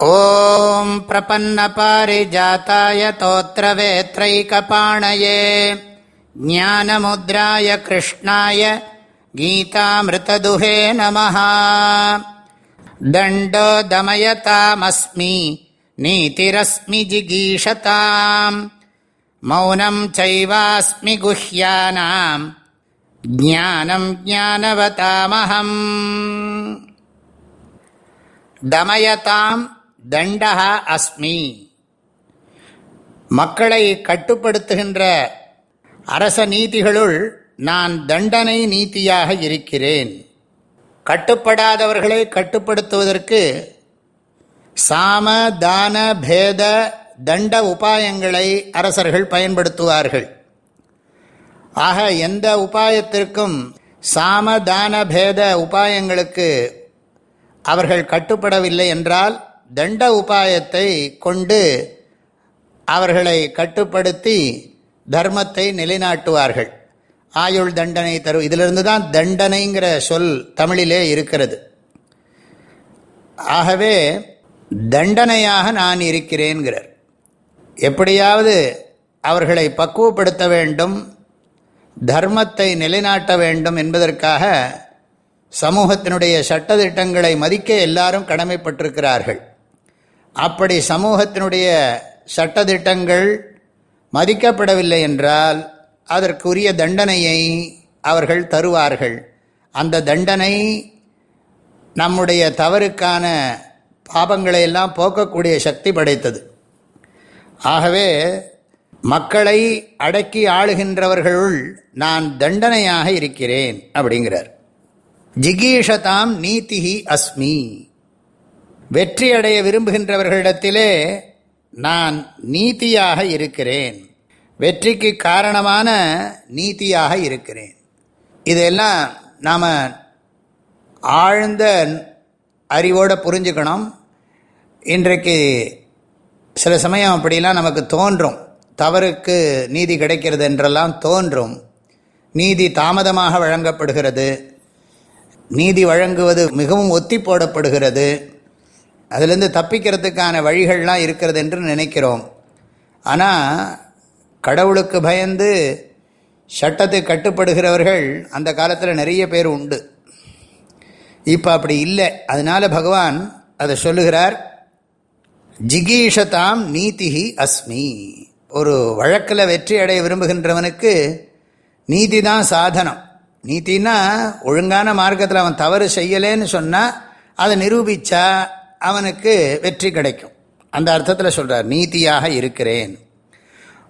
ॐ प्रपन्नपारिजाताय तोत्रवेत्रैकपाणये ज्ञानमुद्राय कृष्णाय गीतामृतदुहे नमः दण्डो दमयतामस्मि नीतिरस्मि जिगीषताम् मौनम् चैवास्मि गुह्यानाम् ज्ञानम् ज्ञानवतामहम् दमयताम् தண்டகா அஸ்மி. மக்களை கட்டுப்படுத்துகின்ற அரச நீதிகளுள் நான் தண்டனை நீதியாக இருக்கிறேன். கட்டுப்படாதவர்களை கட்டுப்படுத்துவதற்கு சாம தான பேத தண்ட உபாயங்களை அரசர்கள் பயன்படுத்துவார்கள். ஆக எந்த உபாயத்திற்கும் சாம தான பேத உபாயங்களுக்கு அவர்கள் கட்டுப்படவில்லை என்றால் தண்ட உபாயத்தை கொண்டு அவர்களை கட்டுப்படுத்தி தர்மத்தை நிலைநாட்டுவார்கள். ஆயுள் தண்டனை தரும் இதிலிருந்து தான் தண்டனைங்கிற சொல் தமிழிலே இருக்கிறது. ஆகவே தண்டனையாக நான் இருக்கிறேன்கிறார். எப்படியாவது அவர்களை பக்குவப்படுத்த வேண்டும் தர்மத்தை நிலைநாட்ட வேண்டும் என்பதற்காக சமூகத்தினுடைய சட்டத்திட்டங்களை மதிக்க எல்லாரும் கடமைப்பட்டிருக்கிறார்கள். அப்படி சமூகத்தினுடைய சட்டத்திட்டங்கள் மதிக்கப்படவில்லை என்றால் அதற்குரிய தண்டனையை அவர்கள் தருவார்கள். அந்த தண்டனை நம்முடைய தவறுக்கான பாபங்களை எல்லாம் போக்கக்கூடிய சக்தி படைத்தது. ஆகவே மக்களை அடக்கி ஆளுகின்றவர்களுள் நான் தண்டனையாக இருக்கிறேன் அப்படிங்கிறார். ஜிகீஷதாம் நீதிஹி அஸ்மி. வெற்றி அடைய விரும்புகின்றவர்களிடத்திலே நான் நீதியாக இருக்கிறேன். வெற்றிக்கு காரணமான நீதியாக இருக்கிறேன். இதெல்லாம் நாம் ஆழ்ந்த அறிவோடு புரிஞ்சுக்கணும். இன்றைக்கு சில சமயம் அப்படிலாம் நமக்கு தோன்றும். தவறுக்கு நீதி கிடைக்கிறது என்றெல்லாம் தோன்றும். நீதி தாமதமாக வழங்கப்படுகிறது. நீதி வழங்குவது மிகவும் ஒத்தி போடப்படுகிறது. அதிலேருந்து தப்பிக்கிறதுக்கான வழிகள்லாம் இருக்கிறது என்று நினைக்கிறோம். ஆனால் கடவுளுக்கு பயந்து சட்டத்தை கட்டுப்படுகிறவர்கள் அந்த காலத்தில் நிறைய பேர் உண்டு. இப்போ அப்படி இல்லை. அதனால் பகவான் அதை சொல்லுகிறார் ஜிகீஷதாம் நீதிஹி அஸ்மி. ஒரு வழக்கில் வெற்றி அடைய விரும்புகின்றவனுக்கு நீதி தான் சாதனம். நீத்தின்னா ஒழுங்கான மார்க்கத்தில் அவன் தவறு செய்யலேன்னு சொன்னால் அதை நிரூபித்தா அவனுக்கு வெற்றி கிடைக்கும். அந்த அர்த்தத்தில் சொல்கிறார் நீதியாக இருக்கிறேன்.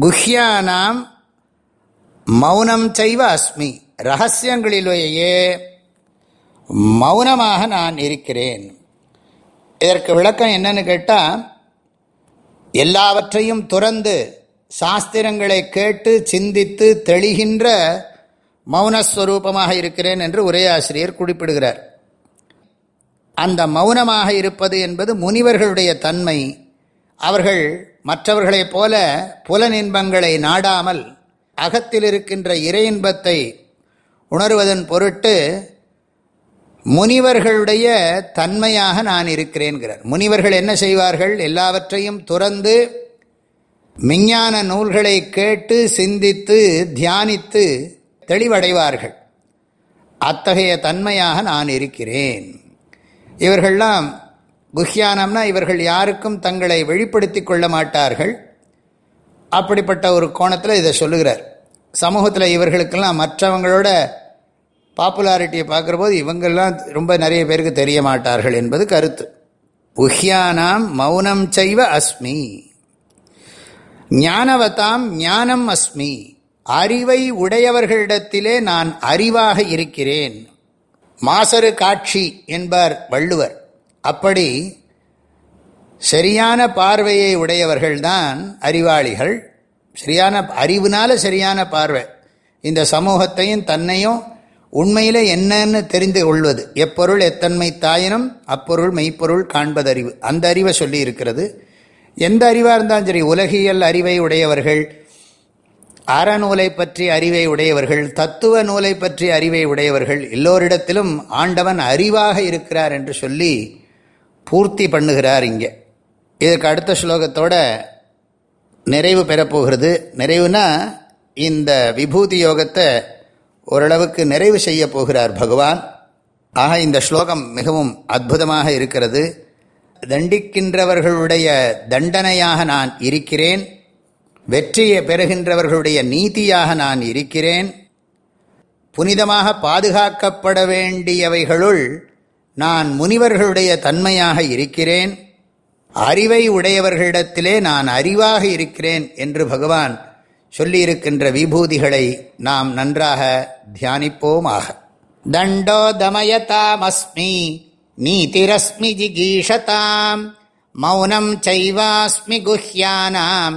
குஹ்யானாம் மௌனம் செய்வ அஸ்மி. ரகசியங்களிலேயே மௌனமாக நான் இருக்கிறேன். இதற்கு விளக்கம் என்னன்னு கேட்டால் எல்லாவற்றையும் துறந்து சாஸ்திரங்களை கேட்டு சிந்தித்து தெளிகின்ற மௌனஸ்வரூபமாக இருக்கிறேன் என்று உரையாசிரியர் குறிப்பிடுகிறார். அந்த மௌனமாக இருப்பது என்பது முனிவர்களுடைய தன்மை. அவர்கள் மற்றவர்களைப் போல புலனின்பங்களை நாடாமல் அகத்தில் இருக்கின்ற இறை இன்பத்தை உணர்வதன் பொருட்டு முனிவர்களுடைய தன்மையாக நான் இருக்கிறேன்கிறார். முனிவர்கள் என்ன செய்வார்கள்? எல்லாவற்றையும் துறந்து விஞ்ஞான நூல்களை கேட்டு சிந்தித்து தியானித்து தெளிவடைவார்கள். அத்தகைய தன்மையாக நான் இருக்கிறேன். இவர்கள்லாம் குஹ்யானம்னா இவர்கள் யாருக்கும் தங்களை வெளிப்படுத்தி கொள்ள மாட்டார்கள். அப்படிப்பட்ட ஒரு கோணத்தில் இதை சொல்லுகிறார். சமூகத்தில் இவர்களுக்கெல்லாம் மற்றவங்களோட பாப்புலாரிட்டியை பார்க்குற போது இவங்கெல்லாம் ரொம்ப நிறைய பேருக்கு தெரிய மாட்டார்கள் என்பது கருத்து. குஹ்யானாம் மௌனம் செய்வ அஸ்மி. ஞானவதாம் ஞானம் அஸ்மி. அறிவை உடையவர்களிடத்திலே நான் அறிவாக இருக்கிறேன். மாசரு காட்சி என்பார் வள்ளுவர். அப்படி சரியான பார்வையை உடையவர்கள்தான் அறிவாளிகள். சரியான அறிவுனால சரியான பார்வை. இந்த சமூகத்தையும் தன்னையும் உண்மையில் என்னன்னு தெரிந்து கொள்வது. எப்பொருள் எத்தன்மை தாயினும் அப்பொருள் மெய்ப்பொருள் காண்பதறிவு. அந்த அறிவை சொல்லி இருக்கிறது எந்த அறிவாக இருந்தாலும் சரி உலகியல் அறிவை உடையவர்கள் அறநூலை பற்றி அறிவை உடையவர்கள் தத்துவ நூலை பற்றி அறிவை உடையவர்கள் எல்லோரிடத்திலும் ஆண்டவன் அறிவாக இருக்கிறார் என்று சொல்லி பூர்த்தி பண்ணுகிறார் இங்கே. இதற்கு அடுத்த ஸ்லோகத்தோட நிறைவு பெறப்போகிறது. நிறைவுனா இந்த விபூதி யோகத்தை ஓரளவுக்கு நிறைவு செய்ய போகிறார் பகவான். ஆக இந்த ஸ்லோகம் மிகவும் அற்புதமாக இருக்கிறது. தண்டிக்கின்றவர்களுடைய தண்டனையாக நான் இருக்கிறேன். வெற்றியை பெறுகின்றவர்களுடைய நீதியாக நான் இருக்கிறேன். புனிதமாக பாதுகாக்கப்பட வேண்டியவைகளுள் நான் முனிவர்களுடைய தன்மையாக இருக்கிறேன். அறிவை உடையவர்களிடத்திலே நான் அறிவாக இருக்கிறேன் என்று பகவான் சொல்லியிருக்கின்ற விபூதிகளை நாம் நன்றாக தியானிப்போமாக. தண்டோ தமயதாமஸ்மி நீதிரஸ்மி ஜிகீஷதாம் மௌனம் சைவாஸ்மி குஹ்யானாம்